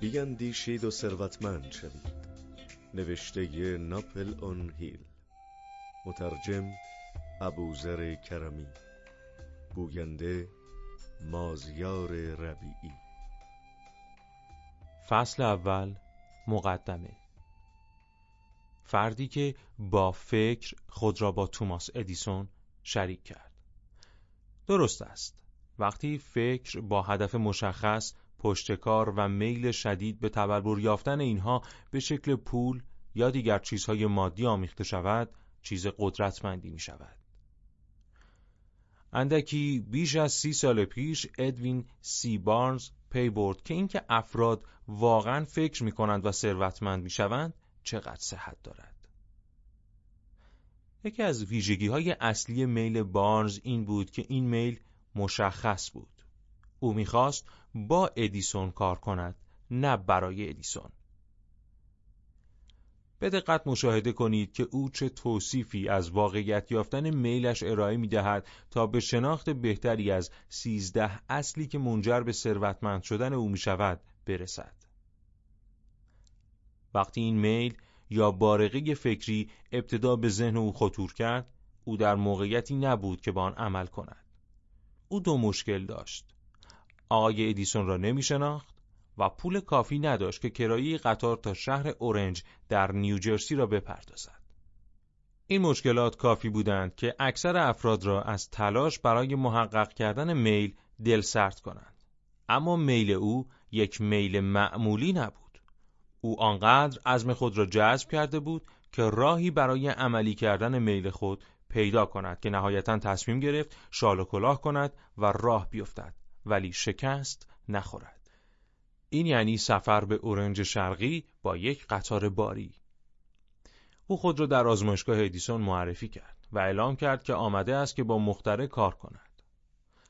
بیندیشید و ثروتمند شوید. نوشته ناپل اون هیل. مترجم ابوذر کرمی. گوینده مازیار ربیعی. فصل اول مقدمه. فردی که با فکر خود را با توماس ادیسون شریک کرد. درست است. وقتی فکر با هدف مشخص پشتکار و میل شدید به تبلور یافتن اینها به شکل پول یا دیگر چیزهای مادی آمیخته شود چیز قدرتمندی می شود. اندکی بیش از سی سال پیش ادوین سی بارنز پی برد که اینکه افراد واقعا فکر می کنند و ثروتمند می شوند چقدر صحت دارد. یکی از ویژگی های اصلی میل بارنز این بود که این میل مشخص بود. او می‌خواست با ادیسون کار کند نه برای ادیسون به دقت مشاهده کنید که او چه توصیفی از واقعیت یافتن میلش ارائه می دهد تا به شناخت بهتری از سیزده اصلی که منجر به ثروتمند شدن او می شود برسد. وقتی این میل یا بارقه فکری ابتدا به ذهن او خطور کرد، او در موقعیتی نبود که با آن عمل کند. او دو مشکل داشت. آقای ادیسون را نمی شناخت و پول کافی نداشت که کرایه قطار تا شهر اورنج در نیوجرسی را بپردازد. این مشکلات کافی بودند که اکثر افراد را از تلاش برای محقق کردن میل دل سرد کنند. اما میل او یک میل معمولی نبود. او آنقدر عزم خود را جذب کرده بود که راهی برای عملی کردن میل خود پیدا کند که نهایتا تصمیم گرفت شال و کلاه کند و راه بیفتد ولی شکست نخورد. این یعنی سفر به اورنج شرقی با یک قطار باری. او خود را در آزمایشگاه ادیسون معرفی کرد و اعلام کرد که آمده است که با مختره کار کند.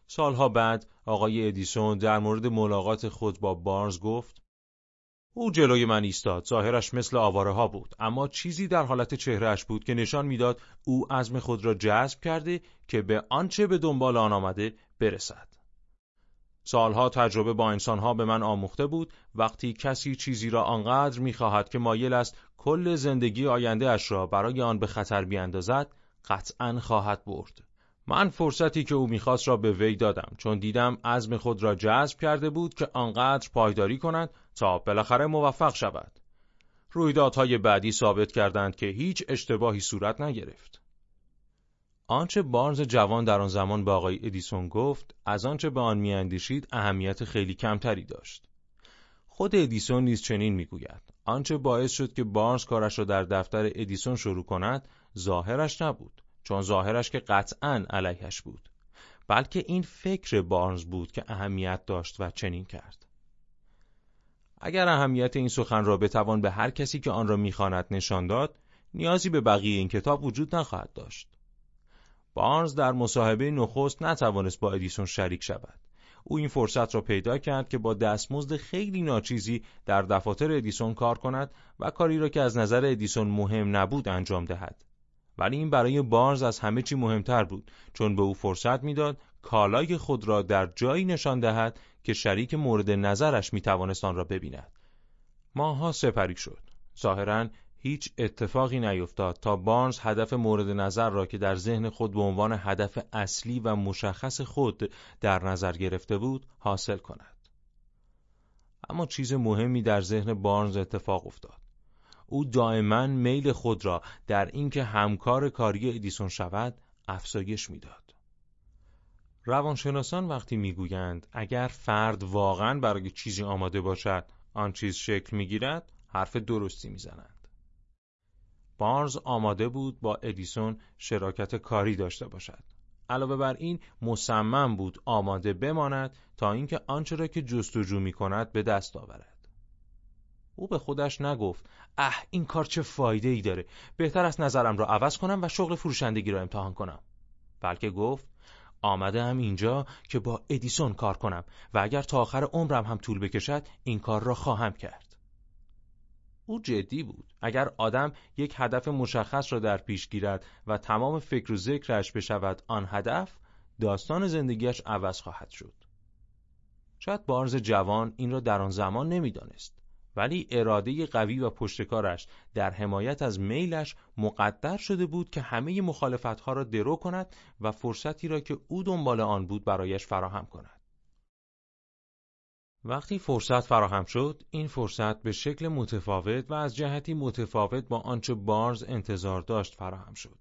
سالها بعد آقای ادیسون در مورد ملاقات خود با بارنز گفت او جلوی من ایستاد ظاهرش مثل آواره ها بود اما چیزی در حالت چهرهش بود که نشان می‌داد او عزم خود را جذب کرده که به آنچه به دنبال آن آمده برسد سالها تجربه با انسانها به من آموخته بود. وقتی کسی چیزی را آنقدر می‌خواهد که مایل است کل زندگی آینده اش را برای آن به خطر بیاندازد قطعا خواهد برد. من فرصتی که او می‌خواست را به وی دادم چون دیدم عزم خود را جذب کرده بود که آنقدر پایداری کند تا بالاخره موفق شود. رویدادهای بعدی ثابت کردند که هیچ اشتباهی صورت نگرفت. آنچه بارنز جوان در آن زمان به آقای ادیسون گفت از آنچه به آن میاندیشید اهمیت خیلی کمتری داشت. خود ادیسون نیز چنین می‌گوید. آنچه باعث شد که بارنز کارش را در دفتر ادیسون شروع کند ظاهرش نبود چون ظاهرش که قطعا علیهش بود. بلکه این فکر بارنز بود که اهمیت داشت و چنین کرد. اگر اهمیت این سخن را بتوان به هر کسی که آن را می‌خواند نشان داد نیازی به بقیه این کتاب وجود نخواهد داشت. بارنز در مصاحبه نخست نتوانست با ادیسون شریک شود. او این فرصت را پیدا کرد که با دستمزد خیلی ناچیزی در دفاتر ادیسون کار کند و کاری را که از نظر ادیسون مهم نبود انجام دهد. ولی این برای بارنز از همه چی مهمتر بود چون به او فرصت می‌داد کالای خود را در جایی نشان دهد که شریک مورد نظرش می توانست آن را ببیند. ماها سپری شد. ظاهرا هیچ اتفاقی نیفتاد تا بارنز هدف مورد نظر را که در ذهن خود به عنوان هدف اصلی و مشخص خود در نظر گرفته بود حاصل کند. اما چیز مهمی در ذهن بارنز اتفاق افتاد. او دائما میل خود را در اینکه همکار کاری ادیسون شود افزایش می‌داد. روانشناسان وقتی می‌گویند اگر فرد واقعا برای چیزی آماده باشد آن چیز شکل می‌گیرد حرف درستی می‌زنند. بارز آماده بود با ادیسون شراکت کاری داشته باشد. علاوه بر این مصمم بود آماده بماند تا اینکه آنچه را که جستجو می کند به دست آورد. او به خودش نگفت اه این کار چه فایده ای داره بهتر است نظرم را عوض کنم و شغل فروشندگی را امتحان کنم بلکه گفت آمده هم اینجا که با ادیسون کار کنم و اگر تا آخر عمرم هم طول بکشد این کار را خواهم کرد او جدی بود. اگر آدم یک هدف مشخص را در پیش گیرد و تمام فکر و ذکرش بشود آن هدف، داستان زندگیش عوض خواهد شد. شاید بارز جوان این را در آن زمان نمی‌دانست. ولی اراده قوی و پشتکارش در حمایت از میلش مقدر شده بود که همه مخالفتها را درو کند و فرصتی را که او دنبال آن بود برایش فراهم کند. وقتی فرصت فراهم شد، این فرصت به شکل متفاوت و از جهتی متفاوت با آنچه بارز انتظار داشت فراهم شد.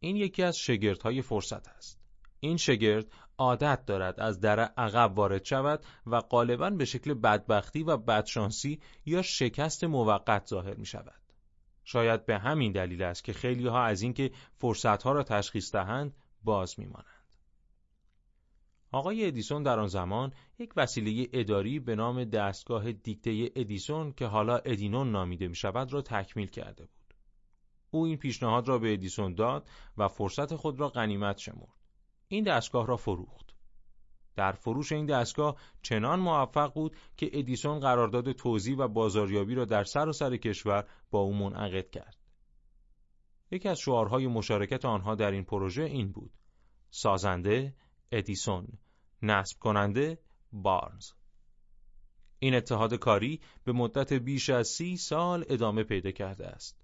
این یکی از شگردهای فرصت است. این شگرد عادت دارد از در عقب وارد شود و غالبا به شکل بدبختی و بدشانسی یا شکست موقت ظاهر می شود. شاید به همین دلیل است که خیلی ها از اینکه فرصت ها را تشخیص دهند باز می مانند. آقای ادیسون در آن زمان یک وسیله اداری به نام دستگاه دیکته ادیسون که حالا ادینون نامیده می شود را تکمیل کرده بود. او این پیشنهاد را به ادیسون داد و فرصت خود را غنیمت شمرد. این دستگاه را فروخت. در فروش این دستگاه چنان موفق بود که ادیسون قرارداد توزیع و بازاریابی را در سر و سر کشور با او منعقد کرد. یکی از شعارهای مشارکت آنها در این پروژه این بود: سازنده ادیسون، نصب کننده بارنز. این اتحاد کاری به مدت بیش از سی سال ادامه پیدا کرده است.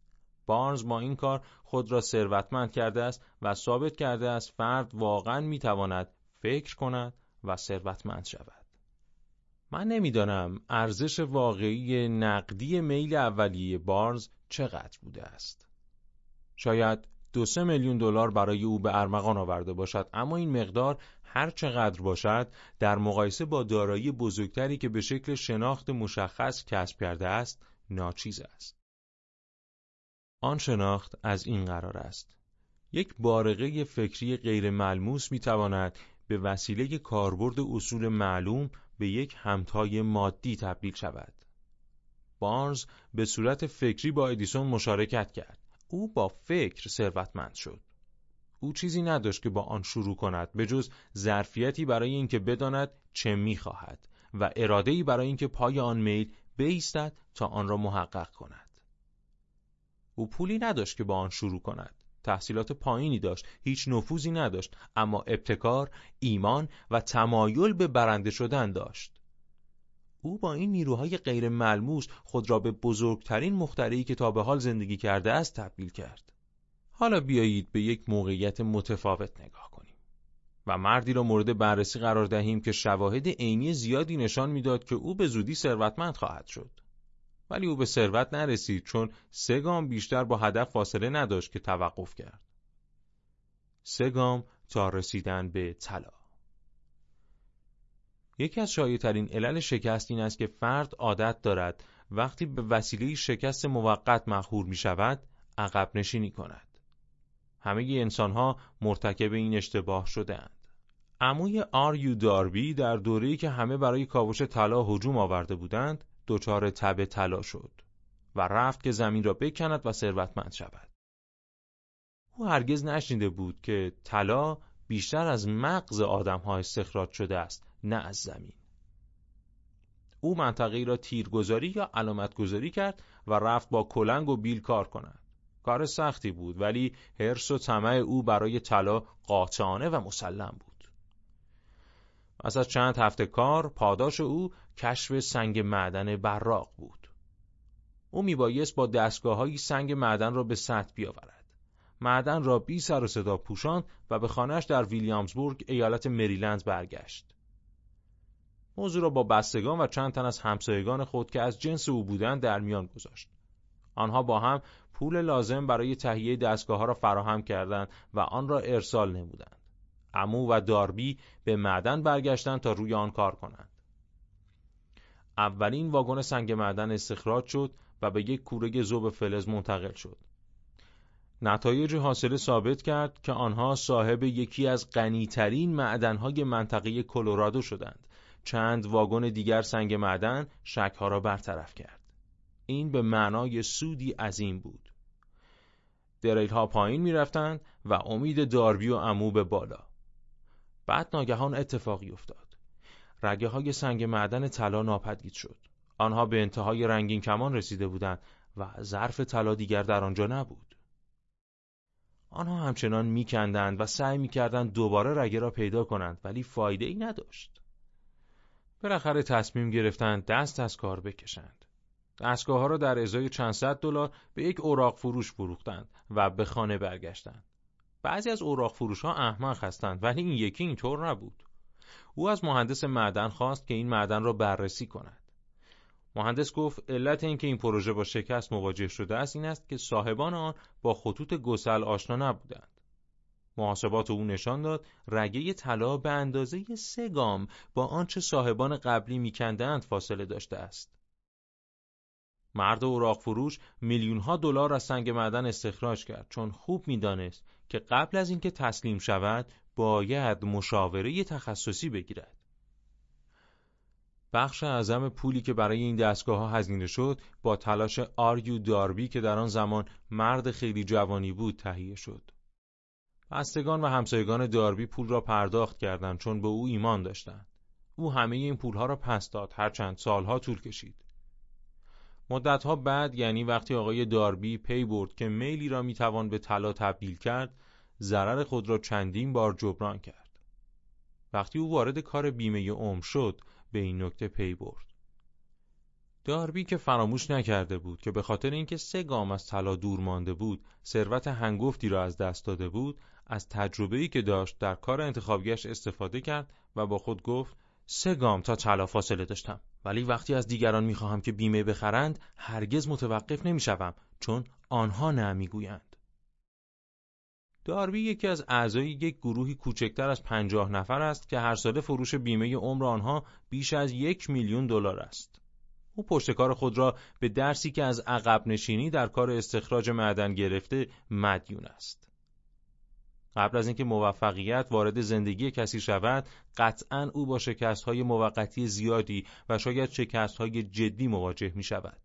بارنز با این کار خود را ثروتمند کرده است و ثابت کرده است فرد واقعا می‌تواند فکر کند و ثروتمند شود. من نمی‌دانم ارزش واقعی نقدی میل اولیه بارنز چقدر بوده است. شاید دو سه میلیون دلار برای او به ارمغان آورده باشد اما این مقدار هر چقدر باشد در مقایسه با دارایی بزرگتری که به شکل شناخت مشخص کسب کرده است ناچیز است. آن شناخت از این قرار است یک بارقه فکری غیر ملموس می تواند به وسیله کاربرد اصول معلوم به یک همتای مادی تبدیل شود. بارنز به صورت فکری با ادیسون مشارکت کرد. او با فکر ثروتمند شد. او چیزی نداشت که با آن شروع کند به جز ظرفیتی برای اینکه بداند چه می‌خواهد و اراده‌ای برای اینکه پای آن میل بایستد تا آن را محقق کند. او پولی نداشت که با آن شروع کند تحصیلات پایینی داشت هیچ نفوذی نداشت اما ابتکار ایمان و تمایل به برنده شدن داشت او با این نیروهای غیر ملموس خود را به بزرگترین مخترعی که تا به حال زندگی کرده است تبدیل کرد حالا بیایید به یک موقعیت متفاوت نگاه کنیم و مردی را مورد بررسی قرار دهیم که شواهد عینی زیادی نشان می‌داد که او به زودی ثروتمند خواهد شد ولی او به ثروت نرسید چون سه گام بیشتر با هدف فاصله نداشت که توقف کرد. سه گام تا رسیدن به طلا. یکی از شایع‌ترین علل شکست این است که فرد عادت دارد وقتی به وسیله شکست موقت مخهور می شود عقب نشینی کند. همه انسان ها مرتکب این اشتباه شدهاند. عموی آریو داربی در دوره‌ای که همه برای کاوش طلا هجوم آورده بودند دچار تب طلا شد و رفت که زمین را بکند و ثروتمند شود. او هرگز نشنیده بود که طلا بیشتر از مغز آدمها استخراج شده است نه از زمین. او منطقه را تیرگذاری یا علامتگذاری کرد و رفت با کلنگ و بیل کار کند. کار سختی بود ولی حرس و طمع او برای طلا قاطعانه و مسلم بود. پس از چند هفته کار پاداش او کشف سنگ معدن براق بود. او میبایست با دستگاه سنگ معدن را به سطح بیاورد. معدن را بی سر و صدا پوشاند و به خانهش در ویلیامزبورگ ایالت مریلند برگشت. موضوع را با بستگان و چند تن از همسایگان خود که از جنس او بودند در میان گذاشت. آنها با هم پول لازم برای تهیه دستگاه ها را فراهم کردند و آن را ارسال نمودند. امو و داربی به معدن برگشتند تا روی آن کار کنند. اولین واگن سنگ معدن استخراج شد و به یک کوره زوب فلز منتقل شد. نتایج حاصله ثابت کرد که آنها صاحب یکی از غنیترین معدنهای منطقه کلرادو شدند. چند واگن دیگر سنگ معدن شکها را برطرف کرد. این به معنای سودی عظیم بود. دریل ها پایین می رفتند و امید داربی و امو به بالا. بعد ناگهان اتفاقی افتاد. رگه های سنگ معدن طلا ناپدید شد. آنها به انتهای رنگین کمان رسیده بودند و ظرف طلا دیگر در آنجا نبود. آنها همچنان میکندند و سعی می‌کردند دوباره رگه را پیدا کنند ولی فایده ای نداشت. بالاخره تصمیم گرفتند دست از کار بکشند. دستگاه ها را در ازای چند صد دلار به یک اوراق فروش فروختند و به خانه برگشتند. بعضی از اوراق فروش ها احمق هستند ولی این یکی اینطور نبود. او از مهندس معدن خواست که این معدن را بررسی کند. مهندس گفت علت اینکه این پروژه با شکست مواجه شده است این است که صاحبان آن با خطوط گسل آشنا نبودند. محاسبات او نشان داد رگه طلا به اندازه سه گام با آنچه صاحبان قبلی میکندند فاصله داشته است. مرد اوراق فروش میلیون ها دلار از سنگ معدن استخراج کرد چون خوب می‌دانست که قبل از اینکه تسلیم شود باید مشاوره تخصصی بگیرد. بخش اعظم پولی که برای این دستگاه ها هزینه شد با تلاش آریو داربی که در آن زمان مرد خیلی جوانی بود تهیه شد. بستگان و همسایگان داربی پول را پرداخت کردند چون به او ایمان داشتند. او همه این پولها را پس داد هرچند سالها طول کشید. مدتها بعد یعنی وقتی آقای داربی پی برد که میلی را می‌توان به طلا تبدیل کرد ضرر خود را چندین بار جبران کرد. وقتی او وارد کار بیمه عمر شد به این نکته پی برد. داربی که فراموش نکرده بود که به خاطر اینکه سه گام از طلا دور مانده بود ثروت هنگفتی را از دست داده بود از تجربه‌ای که داشت در کار انتخابیش استفاده کرد و با خود گفت سه گام تا طلا فاصله داشتم ولی وقتی از دیگران می‌خواهم که بیمه بخرند هرگز متوقف نمی‌شوم چون آنها نه می‌گویند داربی یکی از اعضای یک گروهی کوچکتر از پنجاه نفر است که هر ساله فروش بیمه عمر آنها بیش از یک میلیون دلار است. او پشتکار خود را به درسی که از عقب نشینی در کار استخراج معدن گرفته مدیون است. قبل از اینکه موفقیت وارد زندگی کسی شود، قطعا او با شکستهای موقتی زیادی و شاید شکستهای جدی مواجه می شود.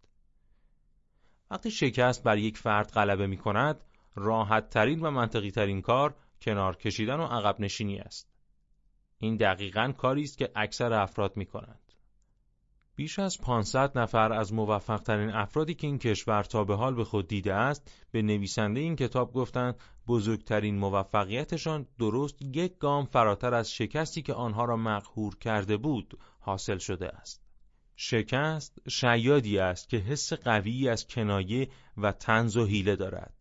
وقتی شکست بر یک فرد غلبه می کند، راحت ترین و منطقی ترین کار کنار کشیدن و عقب نشینی است. این دقیقا کاری است که اکثر افراد می کنند. بیش از 500 نفر از موفق ترین افرادی که این کشور تا به حال به خود دیده است به نویسنده این کتاب گفتند بزرگترین موفقیتشان درست یک گام فراتر از شکستی که آنها را مقهور کرده بود حاصل شده است. شکست شیادی است که حس قوی از کنایه و تنز و حیله دارد.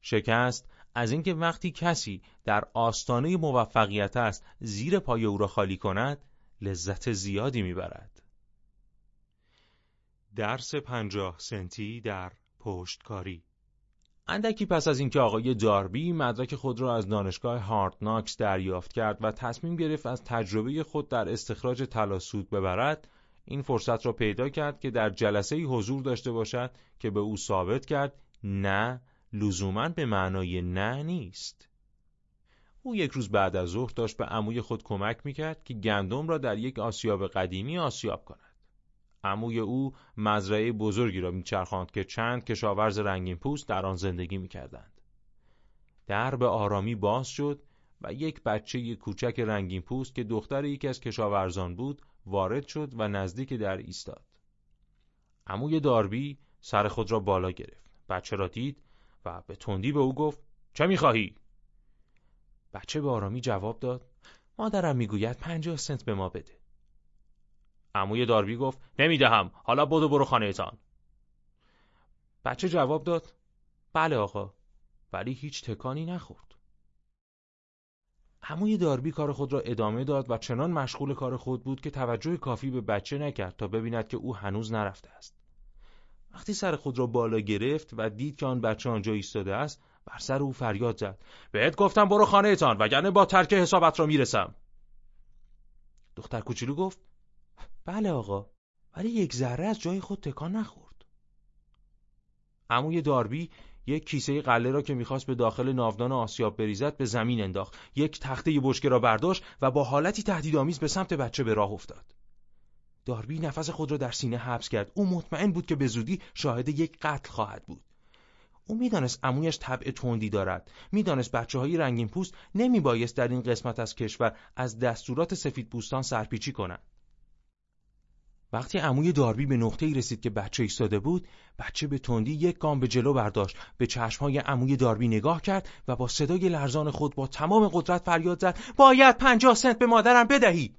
شکست از اینکه وقتی کسی در آستانه موفقیت است زیر پای او را خالی کند لذت زیادی می‌برد. درس پنجاه سنتی در پشتکاری. اندکی پس از اینکه آقای داربی مدرک خود را از دانشگاه هارت ناکس دریافت کرد و تصمیم گرفت از تجربه خود در استخراج طلا سود ببرد این فرصت را پیدا کرد که در جلسه حضور داشته باشد که به او ثابت کرد نه لزوما به معنای نه نیست. او یک روز بعد از ظهر داشت به عموی خود کمک می‌کرد که گندم را در یک آسیاب قدیمی آسیاب کند. عموی او مزرعه بزرگی را میچرخاند که چند کشاورز رنگین پوست در آن زندگی می‌کردند. در به آرامی باز شد و یک بچه کوچک رنگین پوست که دختر یکی از کشاورزان بود وارد شد و نزدیک در ایستاد. عموی داربی سر خود را بالا گرفت. بچه را دید و به تندی به او گفت چه می‌خواهی؟ بچه به آرامی جواب داد مادرم می‌گوید پنجاه سنت به ما بده. عموی داربی گفت نمی‌دهم. حالا بدو برو خانهتان. بچه جواب داد بله آقا ولی هیچ تکانی نخورد. عموی داربی کار خود را ادامه داد و چنان مشغول کار خود بود که توجه کافی به بچه نکرد تا ببیند که او هنوز نرفته است. وقتی سر خود را بالا گرفت و دید که آن بچه آنجا ایستاده است بر سر او فریاد زد. بهت گفتم برو خانهتان وگرنه با ترک حسابت را می‌رسم. دختر کوچولو گفت بله آقا. ولی یک ذره از جای خود تکان نخورد. عموی داربی یک کیسه قله را که می‌خواست به داخل ناودان آسیاب بریزد به زمین انداخت. یک تخته بشکه را برداشت و با حالتی تهدیدآمیز به سمت بچه به راه افتاد. داربی نفس خود را در سینه حبس کرد. او مطمئن بود که به زودی شاهد یک قتل خواهد بود. او می‌دانست عمویش طبع تندی دارد. می‌دانست بچه های رنگین پوست نمیبایست در این قسمت از کشور از دستورات سفید پوستان سرپیچی کنند. وقتی عموی داربی به نقطه رسید که بچه ایستاده بود بچه به تندی یک گام به جلو برداشت به چشمهای عموی داربی نگاه کرد و با صدای لرزان خود با تمام قدرت فریاد زد باید پنجاه سنت به مادرم بدهی.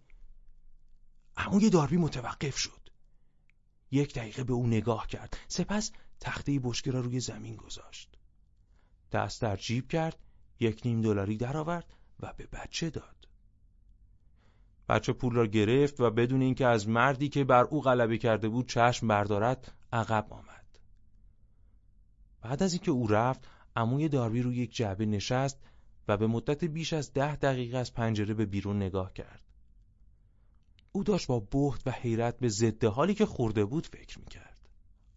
عموی داربی متوقف شد. یک دقیقه به او نگاه کرد سپس تخته بشکه را روی زمین گذاشت. دست در جیب کرد یک نیم دلاری درآورد و به بچه داد. بچه پول را گرفت و بدون اینکه از مردی که بر او غلبه کرده بود چشم بردارد عقب آمد. بعد از اینکه او رفت عموی داربی روی یک جعبه نشست و به مدت بیش از ده دقیقه از پنجره به بیرون نگاه کرد. او داشت با بهت و حیرت به ضد حالی که خورده بود فکر می‌کرد.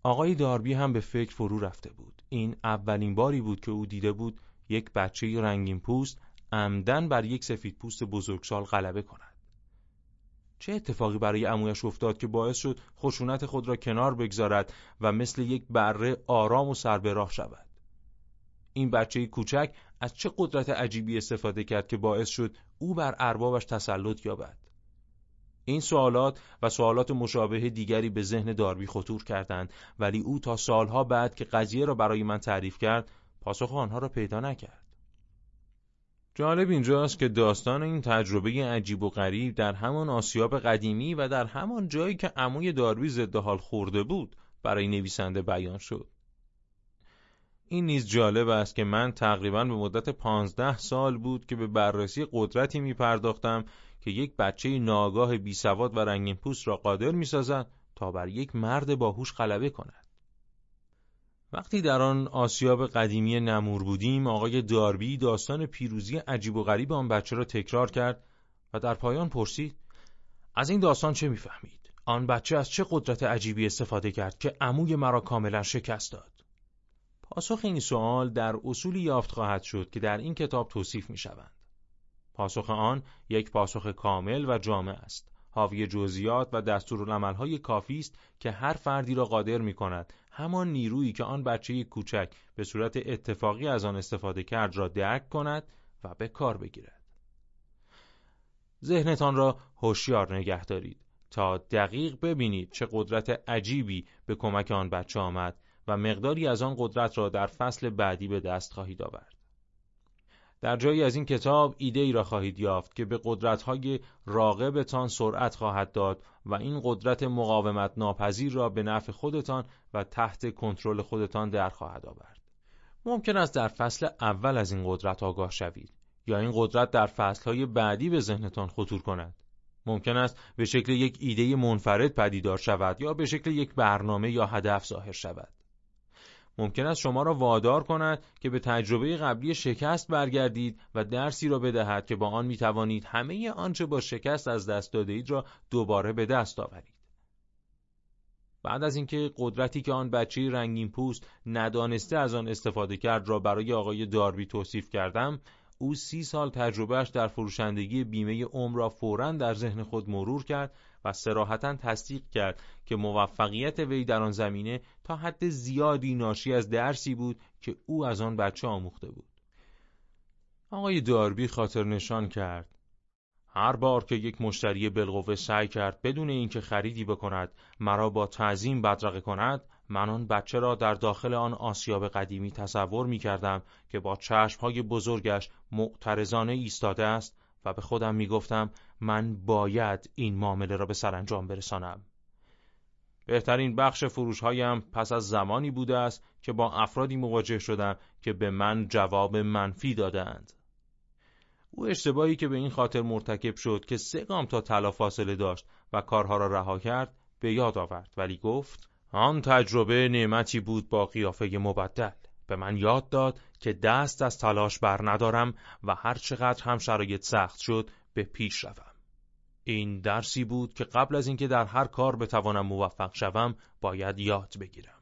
آقای داربی هم به فکر فرو رفته بود. این اولین باری بود که او دیده بود یک بچه رنگین پوست عمدن بر یک سفید پوست بزرگسال غلبه کند. چه اتفاقی برای امویش افتاد که باعث شد خشونت خود را کنار بگذارد و مثل یک بره آرام و سر به راه شود؟ این بچه کوچک از چه قدرت عجیبی استفاده کرد که باعث شد او بر اربابش تسلط یابد؟ این سوالات و سوالات مشابه دیگری به ذهن داربی خطور کردند ولی او تا سالها بعد که قضیه را برای من تعریف کرد پاسخ آنها را پیدا نکرد. جالب اینجاست که داستان این تجربه عجیب و غریب در همان آسیاب قدیمی و در همان جایی که عموی داروی ضد حال خورده بود برای نویسنده بیان شد. این نیز جالب است که من تقریبا به مدت پانزده سال بود که به بررسی قدرتی می پرداختم که یک بچه ناگاه بی سواد و رنگین پوست را قادر می سازد تا بر یک مرد باهوش غلبه کند. وقتی در آن آسیاب قدیمی نمور بودیم آقای داربی داستان پیروزی عجیب و غریب آن بچه را تکرار کرد و در پایان پرسید از این داستان چه می‌فهمید؟ آن بچه از چه قدرت عجیبی استفاده کرد که عموی مرا کاملا شکست داد؟ پاسخ این سوال در اصولی یافت خواهد شد که در این کتاب توصیف می شوند. پاسخ آن یک پاسخ کامل و جامع است. حاوی جزئیات و دستورالعملهای کافی است که هر فردی را قادر می کند همان نیرویی که آن بچه کوچک به صورت اتفاقی از آن استفاده کرد را درک کند و به کار بگیرد. ذهنتان را هوشیار نگه دارید تا دقیق ببینید چه قدرت عجیبی به کمک آن بچه آمد و مقداری از آن قدرت را در فصل بعدی به دست خواهید آورد. در جایی از این کتاب ایده ای را خواهید یافت که به قدرت‌های راقبتان سرعت خواهد داد و این قدرت مقاومت ناپذیر را به نفع خودتان و تحت کنترل خودتان در خواهد آورد. ممکن است در فصل اول از این قدرت آگاه شوید یا این قدرت در فصلهای بعدی به ذهنتان خطور کند. ممکن است به شکل یک ایده منفرد پدیدار شود یا به شکل یک برنامه یا هدف ظاهر شود. ممکن است شما را وادار کند که به تجربه قبلی شکست برگردید و درسی را بدهد که با آن می توانید همه آنچه با شکست از دست داده اید را دوباره به دست آورید. بعد از اینکه قدرتی که آن بچه رنگین پوست ندانسته از آن استفاده کرد را برای آقای داربی توصیف کردم او سی سال تجربهش در فروشندگی بیمه عمر را فوراً در ذهن خود مرور کرد و سراحتا تصدیق کرد که موفقیت وی در آن زمینه تا حد زیادی ناشی از درسی بود که او از آن بچه آموخته بود. آقای داربی خاطر نشان کرد. هر بار که یک مشتری بالقوه سعی کرد بدون اینکه خریدی بکند مرا با تعظیم بدرقه کند من آن بچه را در داخل آن آسیاب قدیمی تصور می کردم که با های بزرگش معترضانه ایستاده است و به خودم می گفتم من باید این معامله را به سرانجام برسانم. بهترین بخش فروش هایم پس از زمانی بوده است که با افرادی مواجه شدم که به من جواب منفی دادند. او اشتباهی که به این خاطر مرتکب شد که سه گام تا طلا فاصله داشت و کارها را رها کرد به یاد آورد ولی گفت آن تجربه نعمتی بود با قیافه مبدل به من یاد داد که دست از تلاش بر ندارم و هر چقدر هم شرایط سخت شد به پیش روم این درسی بود که قبل از اینکه در هر کار بتوانم موفق شوم باید یاد بگیرم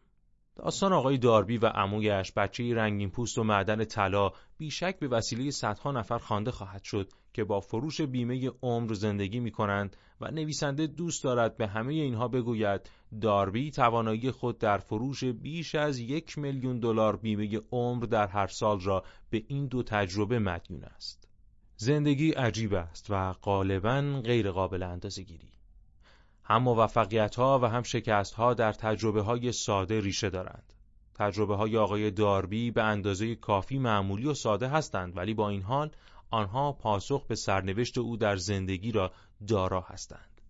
داستان آقای داربی و عمویش بچه رنگین پوست و معدن طلا بیشک به وسیله صدها نفر خوانده خواهد شد که با فروش بیمه عمر زندگی می کنند و نویسنده دوست دارد به همه اینها بگوید داربی توانایی خود در فروش بیش از یک میلیون دلار بیمه عمر در هر سال را به این دو تجربه مدیون است. زندگی عجیب است و غالبا غیر قابل اندازه گیری. هم موفقیت ها و هم شکست ها در تجربه های ساده ریشه دارند. تجربه های آقای داربی به اندازه کافی معمولی و ساده هستند ولی با این حال آنها پاسخ به سرنوشت او در زندگی را دارا هستند.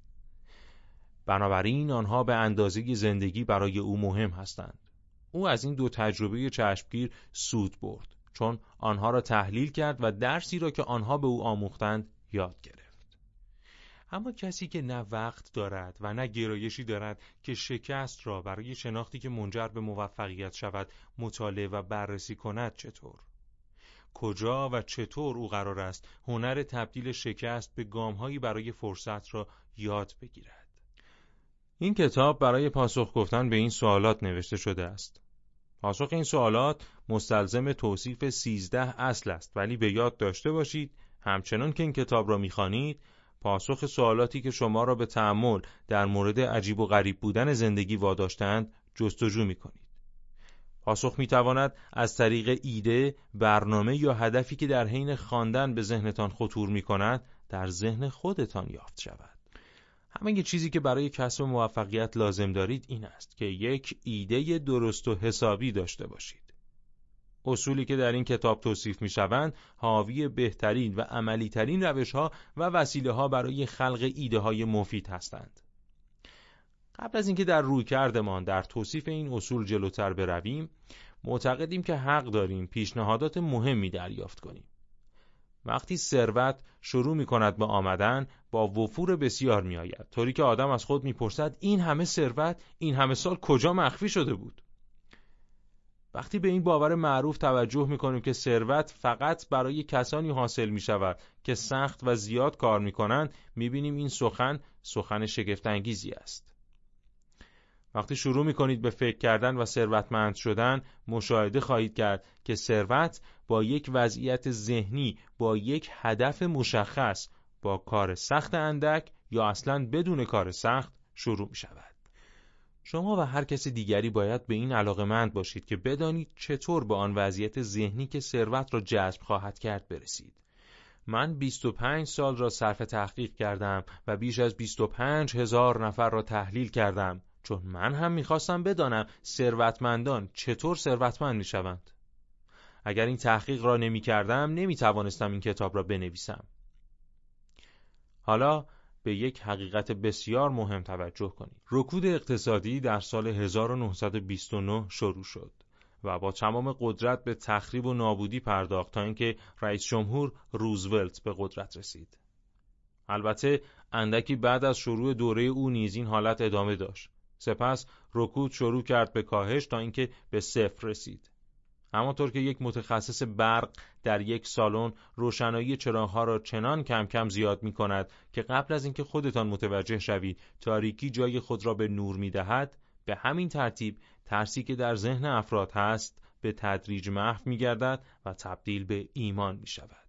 بنابراین آنها به اندازه زندگی برای او مهم هستند. او از این دو تجربه چشمگیر سود برد چون آنها را تحلیل کرد و درسی را که آنها به او آموختند یاد گرفت. اما کسی که نه وقت دارد و نه گرایشی دارد که شکست را برای شناختی که منجر به موفقیت شود مطالعه و بررسی کند چطور؟ کجا و چطور او قرار است هنر تبدیل شکست به گامهایی برای فرصت را یاد بگیرد؟ این کتاب برای پاسخ گفتن به این سوالات نوشته شده است. پاسخ این سوالات مستلزم توصیف سیزده اصل است ولی به یاد داشته باشید همچنان که این کتاب را می‌خوانید پاسخ سوالاتی که شما را به تعمل در مورد عجیب و غریب بودن زندگی واداشتند جستجو می‌کنید. پاسخ می‌تواند از طریق ایده، برنامه یا هدفی که در حین خواندن به ذهنتان خطور می‌کند در ذهن خودتان یافت شود. همه چیزی که برای کسب موفقیت لازم دارید این است که یک ایده درست و حسابی داشته باشید. اصولی که در این کتاب توصیف می شوند حاوی بهترین و عملی ترین روش ها و وسیله ها برای خلق ایده های مفید هستند. قبل از اینکه در روی کردمان در توصیف این اصول جلوتر برویم معتقدیم که حق داریم پیشنهادات مهمی دریافت کنیم. وقتی ثروت شروع می کند به آمدن با وفور بسیار می آید طوری که آدم از خود می‌پرسد این همه ثروت این همه سال کجا مخفی شده بود؟ وقتی به این باور معروف توجه می کنیم که ثروت فقط برای کسانی حاصل می شود که سخت و زیاد کار می کنند می بینیم این سخن سخن شگفتانگیزی است. وقتی شروع می کنید به فکر کردن و ثروتمند شدن مشاهده خواهید کرد که ثروت با یک وضعیت ذهنی با یک هدف مشخص با کار سخت اندک یا اصلا بدون کار سخت شروع می شود. شما و هر کس دیگری باید به این علاقمند باشید که بدانید چطور به آن وضعیت ذهنی که ثروت را جذب خواهد کرد برسید. من 25 سال را صرف تحقیق کردم و بیش از 25 هزار نفر را تحلیل کردم چون من هم می‌خواستم بدانم ثروتمندان چطور ثروتمند می‌شوند. اگر این تحقیق را نمی کردم این کتاب را بنویسم. حالا به یک حقیقت بسیار مهم توجه کنید. رکود اقتصادی در سال 1929 شروع شد و با تمام قدرت به تخریب و نابودی پرداخت تا اینکه رئیس جمهور روزولت به قدرت رسید. البته اندکی بعد از شروع دوره او نیز این حالت ادامه داشت. سپس رکود شروع کرد به کاهش تا اینکه به صفر رسید. همانطور که یک متخصص برق در یک سالن روشنایی چراغها را چنان کم کم زیاد می کند که قبل از اینکه خودتان متوجه شوید تاریکی جای خود را به نور می دهد به همین ترتیب ترسی که در ذهن افراد هست به تدریج محو می گردد و تبدیل به ایمان می شود.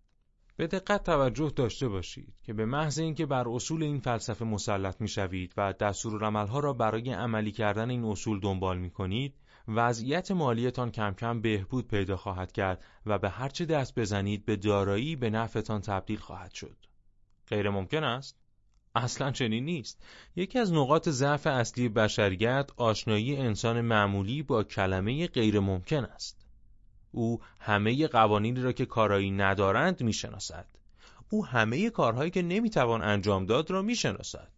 به دقت توجه داشته باشید که به محض اینکه بر اصول این فلسفه مسلط می شوید و دستورالعملها را برای عملی کردن این اصول دنبال می کنید وضعیت مالیتان کم کم بهبود پیدا خواهد کرد و به هرچه دست بزنید به دارایی به نفعتان تبدیل خواهد شد. غیر ممکن است؟ اصلا چنین نیست. یکی از نقاط ضعف اصلی بشریت آشنایی انسان معمولی با کلمه غیر ممکن است. او همه قوانینی را که کارایی ندارند می‌شناسد. او همه کارهایی که نمی‌توان انجام داد را می‌شناسد.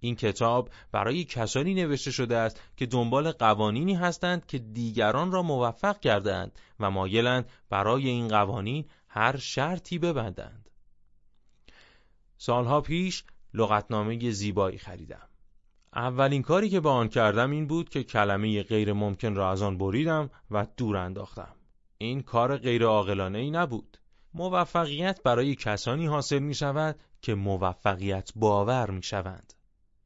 این کتاب برای کسانی نوشته شده است که دنبال قوانینی هستند که دیگران را موفق کردند و مایلند برای این قوانین هر شرطی ببندند. سالها پیش لغتنامه زیبایی خریدم. اولین کاری که با آن کردم این بود که کلمه غیر ممکن را از آن بریدم و دور انداختم. این کار غیر عاقلانه ای نبود. موفقیت برای کسانی حاصل می شود که موفقیت باور می شوند.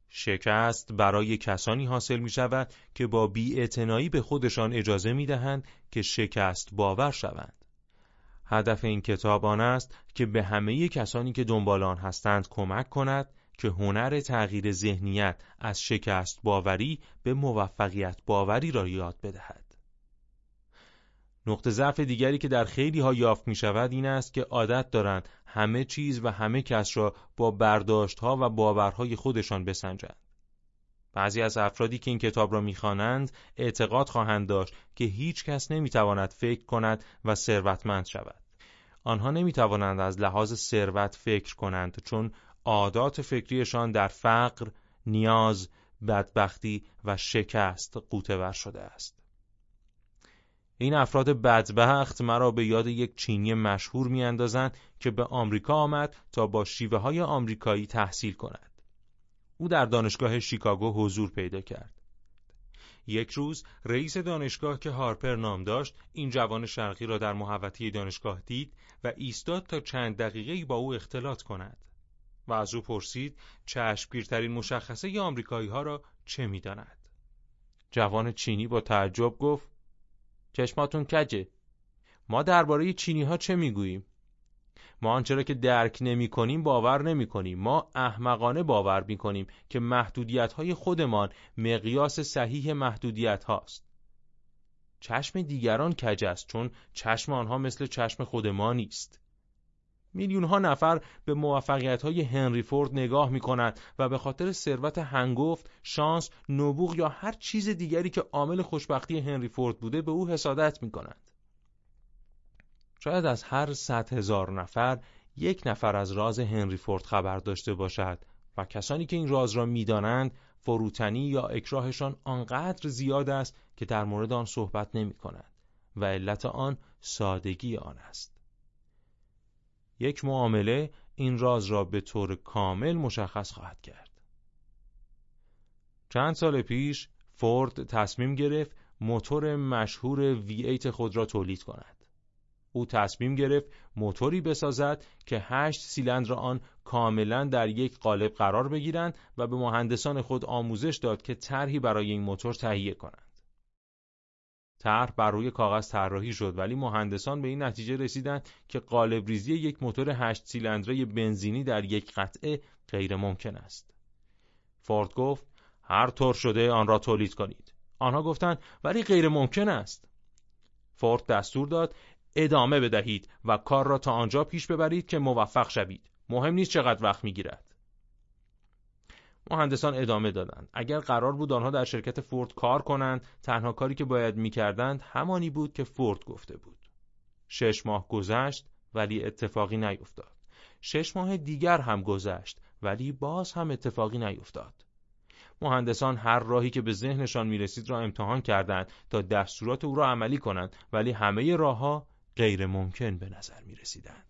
شکست برای کسانی حاصل می شود که با بیاعتنایی به خودشان اجازه می دهند که شکست باور شوند. هدف این کتاب آن است که به همه کسانی که دنبال آن هستند کمک کند که هنر تغییر ذهنیت از شکست باوری به موفقیت باوری را یاد بدهد. نقطه ضعف دیگری که در خیلی ها یافت می شود این است که عادت دارند همه چیز و همه کس را با برداشت ها و باورهای خودشان بسنجند. بعضی از افرادی که این کتاب را می‌خوانند اعتقاد خواهند داشت که هیچ کس نمی‌تواند فکر کند و ثروتمند شود. آنها نمی‌توانند از لحاظ ثروت فکر کنند چون عادات فکریشان در فقر، نیاز، بدبختی و شکست قوتور شده است. این افراد بدبخت مرا به یاد یک چینی مشهور میاندازند که به آمریکا آمد تا با شیوه های آمریکایی تحصیل کند. او در دانشگاه شیکاگو حضور پیدا کرد. یک روز رئیس دانشگاه که هارپر نام داشت این جوان شرقی را در محوطه دانشگاه دید و ایستاد تا چند دقیقه با او اختلاط کند و از او پرسید چشمگیرترین مشخصه آمریکایی ها را چه می‌داند. جوان چینی با تعجب گفت چشماتون کجه؟ ما درباره چینی ها چه می‌گوییم؟ ما آنچه را که درک نمی کنیم باور نمی کنیم ما احمقانه باور می کنیم که محدودیت های خودمان مقیاس صحیح محدودیت هاست چشم دیگران کج است چون چشم آنها مثل چشم خود ما نیست؟ میلیون ها نفر به موفقیت های هنری فورد نگاه می کند و به خاطر ثروت هنگفت، شانس، نبوغ یا هر چیز دیگری که عامل خوشبختی هنری فورد بوده به او حسادت می کنند. شاید از هر صد هزار نفر یک نفر از راز هنری فورد خبر داشته باشد و کسانی که این راز را می‌دانند فروتنی یا اکراهشان آنقدر زیاد است که در مورد آن صحبت نمی کند و علت آن سادگی آن است. یک معامله این راز را به طور کامل مشخص خواهد کرد. چند سال پیش فورد تصمیم گرفت موتور مشهور V8 خود را تولید کند. او تصمیم گرفت موتوری بسازد که هشت سیلندر آن کاملا در یک قالب قرار بگیرند و به مهندسان خود آموزش داد که طرحی برای این موتور تهیه کنند. طرح بر روی کاغذ طراحی شد ولی مهندسان به این نتیجه رسیدند که قالب ریزی یک موتور هشت سیلندره بنزینی در یک قطعه غیر ممکن است. فورد گفت هر طور شده آن را تولید کنید. آنها گفتند ولی غیر ممکن است. فورد دستور داد ادامه بدهید و کار را تا آنجا پیش ببرید که موفق شوید. مهم نیست چقدر وقت می‌گیرد. مهندسان ادامه دادند. اگر قرار بود آنها در شرکت فورد کار کنند تنها کاری که باید می‌کردند همانی بود که فورد گفته بود. شش ماه گذشت ولی اتفاقی نیفتاد. شش ماه دیگر هم گذشت ولی باز هم اتفاقی نیفتاد. مهندسان هر راهی که به ذهنشان می‌رسید را امتحان کردند تا دستورات او را عملی کنند ولی همه راهها غیر ممکن به نظر می رسیدند.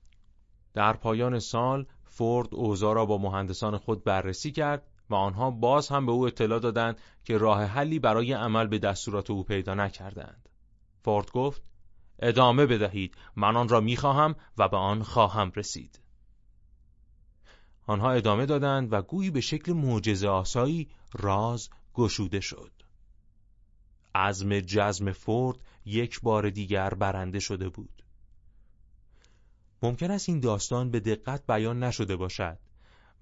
در پایان سال فورد اوضاع را با مهندسان خود بررسی کرد و آنها باز هم به او اطلاع دادند که راه حلی برای عمل به دستورات او پیدا نکردند. فورد گفت ادامه بدهید من آن را می‌خواهم و به آن خواهم رسید. آنها ادامه دادند و گویی به شکل معجزه آسایی راز گشوده شد. عزم جزم فورد یک بار دیگر برنده شده بود. ممکن است این داستان به دقت بیان نشده باشد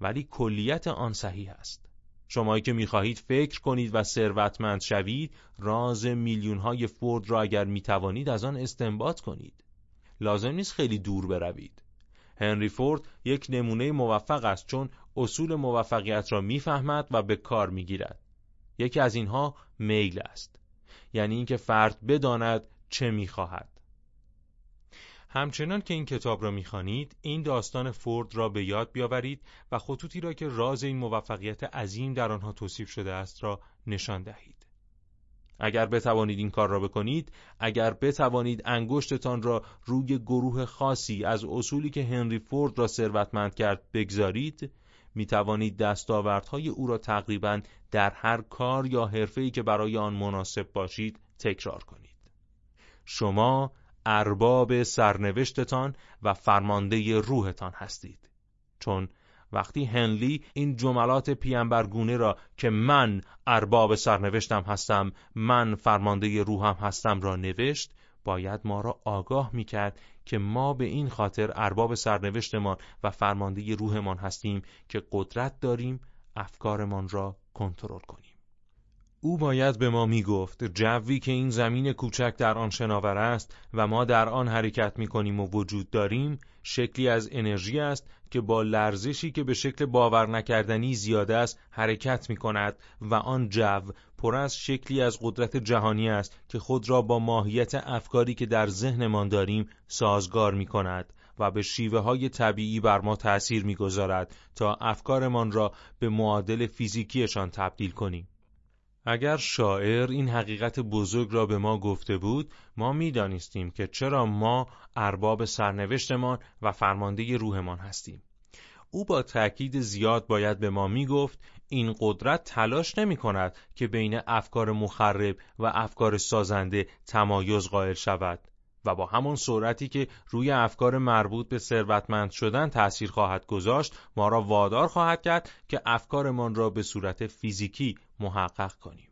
ولی کلیت آن صحیح است. شمایی که می‌خواهید فکر کنید و ثروتمند شوید راز میلیون های فورد را اگر می‌توانید از آن استنباط کنید. لازم نیست خیلی دور بروید. هنری فورد یک نمونه موفق است چون اصول موفقیت را می‌فهمد و به کار می‌گیرد. یکی از اینها میل است. یعنی اینکه فرد بداند چه می‌خواهد. همچنان که این کتاب را می‌خوانید این داستان فورد را به یاد بیاورید و خطوطی را که راز این موفقیت عظیم در آنها توصیف شده است را نشان دهید. اگر بتوانید این کار را بکنید اگر بتوانید انگشتتان را روی گروه خاصی از اصولی که هنری فورد را ثروتمند کرد بگذارید می توانید دستاوردهای او را تقریبا در هر کار یا حرفه‌ای که برای آن مناسب باشید تکرار کنید. شما ارباب سرنوشتتان و فرمانده روحتان هستید. چون وقتی هنلی این جملات پیامبرگونه را که من ارباب سرنوشتم هستم من فرمانده روحم هستم را نوشت باید ما را آگاه می‌کرد که ما به این خاطر ارباب سرنوشتمان و فرمانده روحمان هستیم که قدرت داریم افکارمان را کنترل کنیم. او باید به ما می گفت جوی که این زمین کوچک در آن شناور است و ما در آن حرکت می کنیم و وجود داریم شکلی از انرژی است که با لرزشی که به شکل باور نکردنی زیاده است حرکت می کند و آن جو پر از شکلی از قدرت جهانی است که خود را با ماهیت افکاری که در ذهنمان داریم سازگار می کند و به شیوه های طبیعی بر ما تأثیر می‌گذارد تا افکارمان را به معادل فیزیکیشان تبدیل کنیم. اگر شاعر این حقیقت بزرگ را به ما گفته بود ما می‌دانستیم که چرا ما ارباب سرنوشتمان و فرمانده روحمان هستیم. او با تأکید زیاد باید به ما می‌گفت این قدرت تلاش نمی کند که بین افکار مخرب و افکار سازنده تمایز قائل شود. و با همان سرعتی که روی افکار مربوط به ثروتمند شدن تأثیر خواهد گذاشت ما را وادار خواهد کرد که افکارمان را به صورت فیزیکی محقق کنیم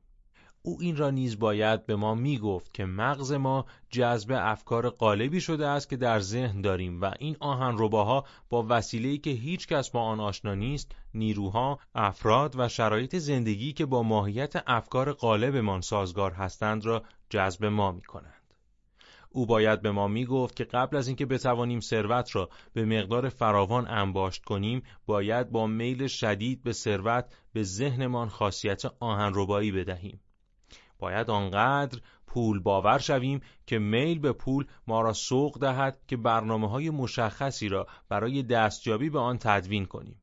او این را نیز باید به ما می گفت که مغز ما جذب افکار قالبی شده است که در ذهن داریم و این آهنرباها با وسیله‌ای که هیچ کس با آن آشنا نیست نیروها، افراد و شرایط زندگی که با ماهیت افکار قالبمان سازگار هستند را جذب ما می کنند. او باید به ما می گفت که قبل از اینکه بتوانیم ثروت را به مقدار فراوان انباشت کنیم باید با میل شدید به ثروت به ذهنمان خاصیت آهنربایی بدهیم. باید آنقدر پول باور شویم که میل به پول ما را سوق دهد که برنامه های مشخصی را برای دستیابی به آن تدوین کنیم.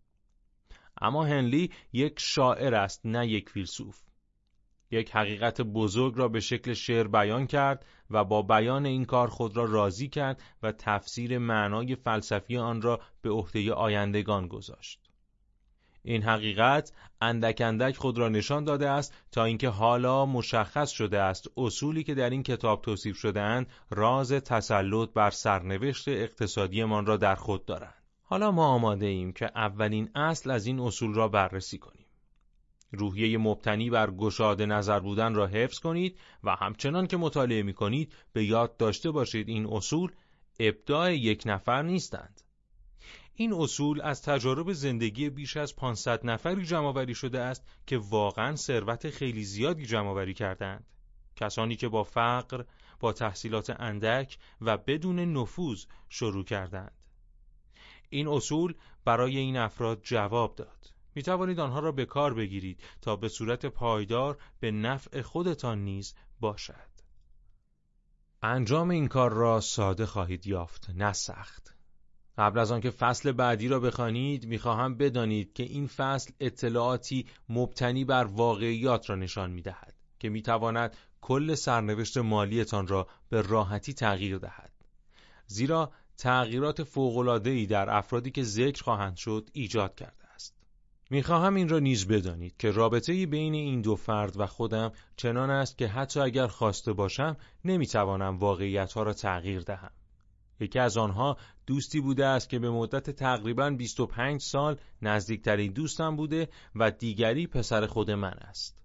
اما هنلی یک شاعر است نه یک فیلسوف. یک حقیقت بزرگ را به شکل شعر بیان کرد و با بیان این کار خود را راضی کرد و تفسیر معنای فلسفی آن را به عهده آیندگان گذاشت. این حقیقت اندک اندک خود را نشان داده است تا اینکه حالا مشخص شده است اصولی که در این کتاب توصیف شدهاند راز تسلط بر سرنوشت اقتصادیمان را در خود دارند. حالا ما آماده ایم که اولین اصل از این اصول را بررسی کنیم. روحیه مبتنی بر گشاده نظر بودن را حفظ کنید و همچنان که مطالعه می کنید به یاد داشته باشید این اصول ابداع یک نفر نیستند. این اصول از تجارب زندگی بیش از 500 نفری جمعآوری شده است که واقعا ثروت خیلی زیادی جمعآوری کردند. کسانی که با فقر، با تحصیلات اندک و بدون نفوذ شروع کردند. این اصول برای این افراد جواب داد. می توانید آنها را به کار بگیرید تا به صورت پایدار به نفع خودتان نیز باشد. انجام این کار را ساده خواهید یافت نه سخت. قبل از آنکه فصل بعدی را بخوانید می‌خواهم بدانید که این فصل اطلاعاتی مبتنی بر واقعیات را نشان می‌دهد که می‌تواند کل سرنوشت مالیتان را به راحتی تغییر دهد. زیرا تغییرات فوق‌العاده‌ای در افرادی که ذکر خواهند شد ایجاد کرده. می‌خواهم این را نیز بدانید که رابطه بین این دو فرد و خودم چنان است که حتی اگر خواسته باشم نمی‌توانم واقعیت ها را تغییر دهم. یکی از آنها دوستی بوده است که به مدت تقریبا 25 سال نزدیکترین دوستم بوده و دیگری پسر خود من است.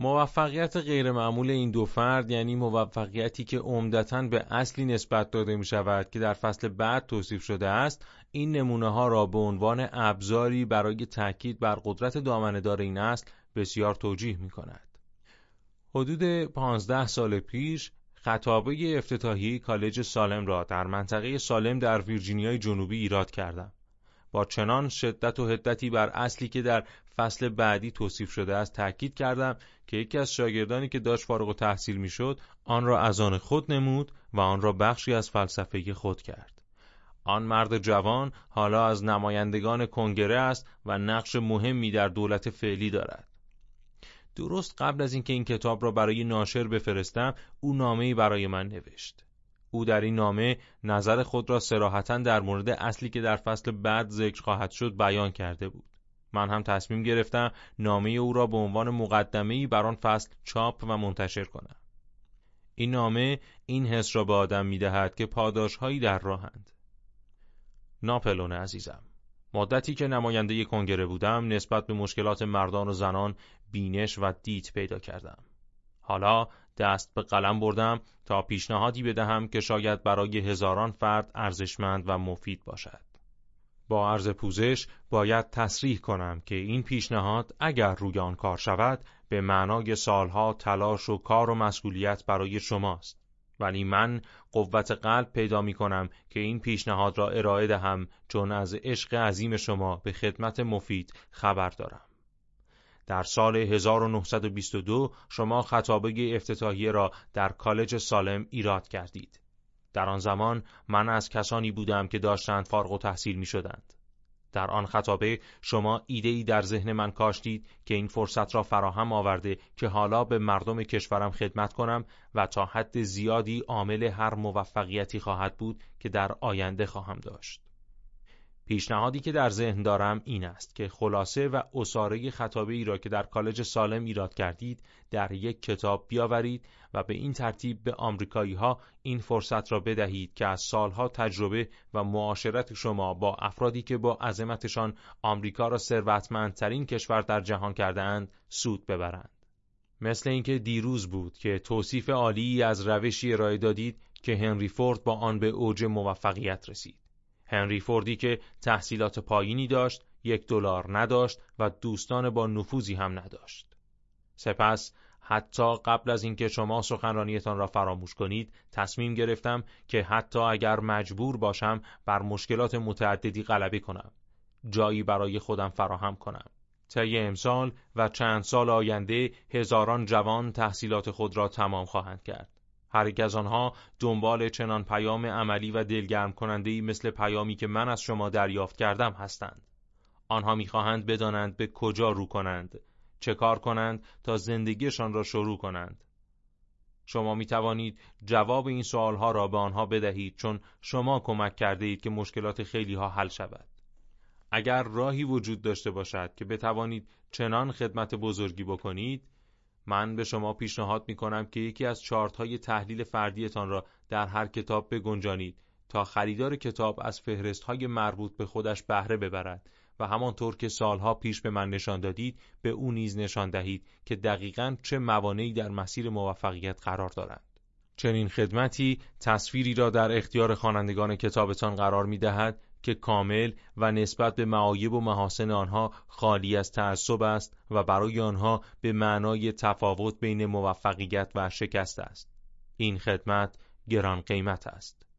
موفقیت غیرمعمول این دو فرد یعنی موفقیتی که عمدتا به اصلی نسبت داده می شود که در فصل بعد توصیف شده است این نمونه ها را به عنوان ابزاری برای تاکید بر قدرت دامنه‌دار این اصل بسیار توجیه می کند. حدود 15 سال پیش خطابه افتتاحیه کالج سالم را در منطقه سالم در ویرجینیای جنوبی ایراد کردم. با چنان شدت و حدتی بر اصلی که در فصل بعدی توصیف شده است تاکید کردم که یکی از شاگردانی که داشت فارغ و تحصیل می‌شد آن را از آن خود نمود و آن را بخشی از فلسفه خود کرد. آن مرد جوان حالا از نمایندگان کنگره است و نقش مهمی در دولت فعلی دارد. درست قبل از اینکه این کتاب را برای ناشر بفرستم او نامه‌ای برای من نوشت. او در این نامه نظر خود را سراحتا در مورد اصلی که در فصل بعد ذکر خواهد شد بیان کرده بود من هم تصمیم گرفتم نامه او را به عنوان مقدمه‌ای بر آن فصل چاپ و منتشر کنم. این نامه این حس را به آدم می‌دهد که پاداشهایی در راهند. ناپلون عزیزم مدتی که نماینده کنگره بودم نسبت به مشکلات مردان و زنان بینش و دید پیدا کردم. حالا دست به قلم بردم تا پیشنهادی بدهم که شاید برای هزاران فرد ارزشمند و مفید باشد. با عرض پوزش باید تصریح کنم که این پیشنهاد اگر روی آن کار شود به معنای سالها تلاش و کار و مسئولیت برای شماست ولی من قوت قلب پیدا می کنم که این پیشنهاد را ارائه دهم چون از عشق عظیم شما به خدمت مفید خبر دارم در سال 1922 شما خطابه افتتاحیه را در کالج سالم ایراد کردید در آن زمان من از کسانی بودم که داشتند فارغ و تحصیل می شدند. در آن خطابه شما ایده ای در ذهن من کاشتید که این فرصت را فراهم آورده که حالا به مردم کشورم خدمت کنم و تا حد زیادی عامل هر موفقیتی خواهد بود که در آینده خواهم داشت. پیشنهادی که در ذهن دارم این است که خلاصه و اصاره خطابه ای را که در کالج سالم ایراد کردید در یک کتاب بیاورید و به این ترتیب به آمریکایی ها این فرصت را بدهید که از سالها تجربه و معاشرت شما با افرادی که با عظمتشان آمریکا را ثروتمندترین کشور در جهان کرده اند سود ببرند. مثل اینکه دیروز بود که توصیف عالی از روشی ارائه دادید که هنری فورد با آن به اوج موفقیت رسید. هنری فوردی که تحصیلات پایینی داشت، یک دلار نداشت و دوستان با نفوذی هم نداشت. سپس حتی قبل از اینکه شما سخنرانیتان را فراموش کنید تصمیم گرفتم که حتی اگر مجبور باشم بر مشکلات متعددی غلبه کنم. جایی برای خودم فراهم کنم. طی امسال و چند سال آینده هزاران جوان تحصیلات خود را تمام خواهند کرد. هر یک از آنها دنبال چنان پیام عملی و دلگرم کننده مثل پیامی که من از شما دریافت کردم هستند. آنها می‌خواهند بدانند به کجا رو کنند چه کار کنند تا زندگیشان را شروع کنند. شما می توانید جواب این سوالها را به آنها بدهید چون شما کمک کرده اید که مشکلات خیلی ها حل شود. اگر راهی وجود داشته باشد که بتوانید چنان خدمت بزرگی بکنید من به شما پیشنهاد می کنم که یکی از چارت های تحلیل فردیتان را در هر کتاب بگنجانید تا خریدار کتاب از فهرست های مربوط به خودش بهره ببرد و همانطور که سالها پیش به من نشان دادید به او نیز نشان دهید که دقیقا چه موانعی در مسیر موفقیت قرار دارند. چنین خدمتی تصویری را در اختیار خوانندگان کتابتان قرار می دهد که کامل و نسبت به معایب و محاسن آنها خالی از تعصب است و برای آنها به معنای تفاوت بین موفقیت و شکست است. این خدمت گران قیمت است.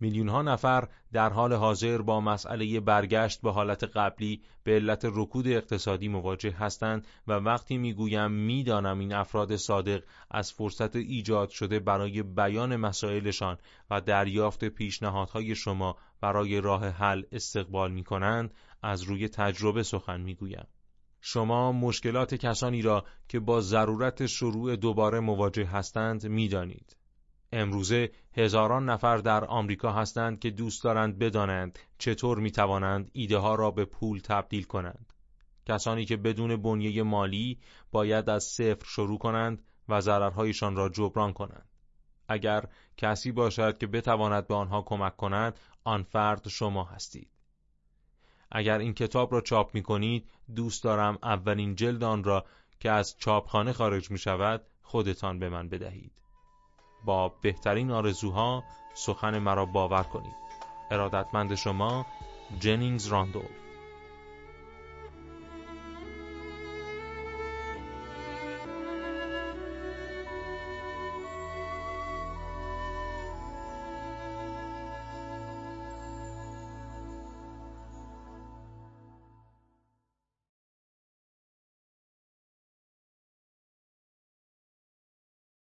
میلیون ها نفر در حال حاضر با مسئله برگشت به حالت قبلی به علت رکود اقتصادی مواجه هستند و وقتی می‌گویم می‌دانم این افراد صادق از فرصت ایجاد شده برای بیان مسائلشان و دریافت پیشنهادهای شما برای راه حل استقبال می کنند از روی تجربه سخن می‌گویم. شما مشکلات کسانی را که با ضرورت شروع دوباره مواجه هستند می‌دانید. امروزه هزاران نفر در آمریکا هستند که دوست دارند بدانند چطور می توانند ایده ها را به پول تبدیل کنند. کسانی که بدون بنیه مالی باید از صفر شروع کنند و ضررهایشان را جبران کنند. اگر کسی باشد که بتواند به آنها کمک کند، آن فرد شما هستید. اگر این کتاب را چاپ می کنید، دوست دارم اولین جلد آن را که از چاپخانه خارج می شود، خودتان به من بدهید. با بهترین آرزوها سخن مرا باور کنید. ارادتمند شما جنینگز راندولف.